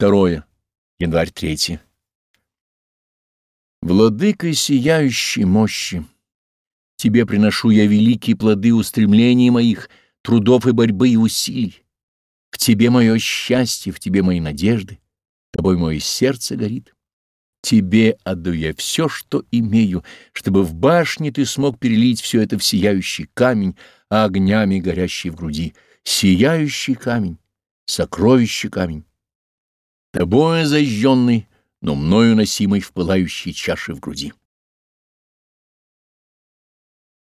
2. Январь 3. Владыка сияющей мощи, Тебе приношу я великие плоды устремлений моих, трудов и борьбы и усилий. В Тебе мое счастье, в Тебе мои надежды, Тобой мое сердце горит. Тебе отдаю я все, что имею, чтобы в башне ты смог перелить все это в сияющий камень, а огнями горящий в груди. Сияющий камень, сокровище камень. Тобою зажженный, но мною носимый в пылающей чаше в груди.